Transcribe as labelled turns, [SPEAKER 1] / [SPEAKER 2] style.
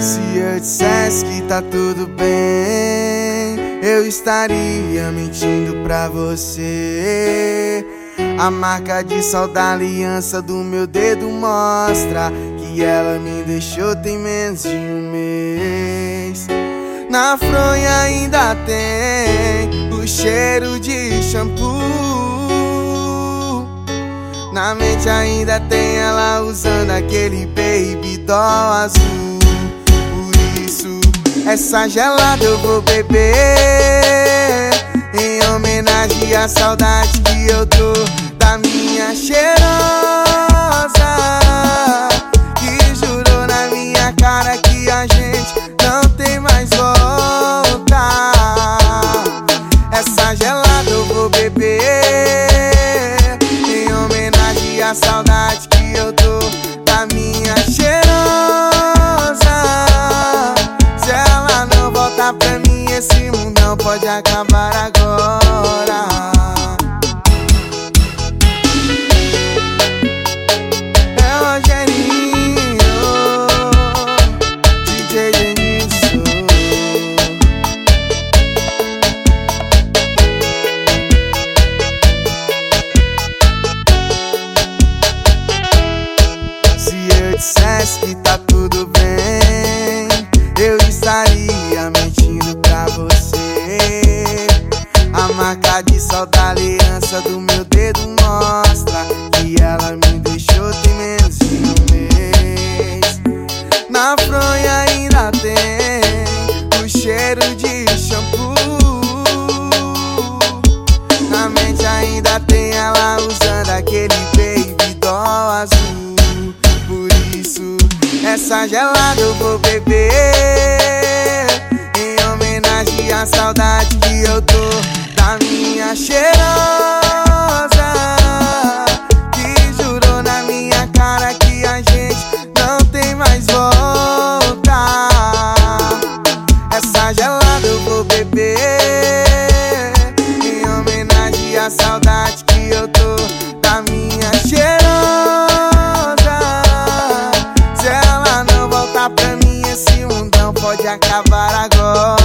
[SPEAKER 1] Se eu dissesse que tá tudo bem, eu estaria mentindo pra você. A marca de sol da aliança do meu dedo mostra que ela me deixou tem menos de um mês. Na fronha ainda tem o cheiro de shampoo. Na mente ainda tem ela usando aquele baby doll azul. Essa gelada eu vou beber. Em homenagem à saudade que eu tô da minha cheirosa. Que jurou na minha cara que a gente não tem mais volta. Essa gelada eu vou beber. Em homenagem à saudade pode acabar agora. É dissesse que tá tudo bem, eu estaria. A marca de sol da aliança do meu dedo mostra que ela me deixou tem menos de um mês. Na fronha ainda tem o cheiro de shampoo. Na mente ainda tem ela usando aquele baby doll azul. Por isso, essa gelada eu vou beber. À saudade que eu tô da minha cheirosa. Que jurou na minha cara que a gente não tem mais volta. Essa gelada eu vou beber Em homenagem à saudade que eu tô da minha cheirosa Se ela não voltar pra mim, esse mundão pode acabar agora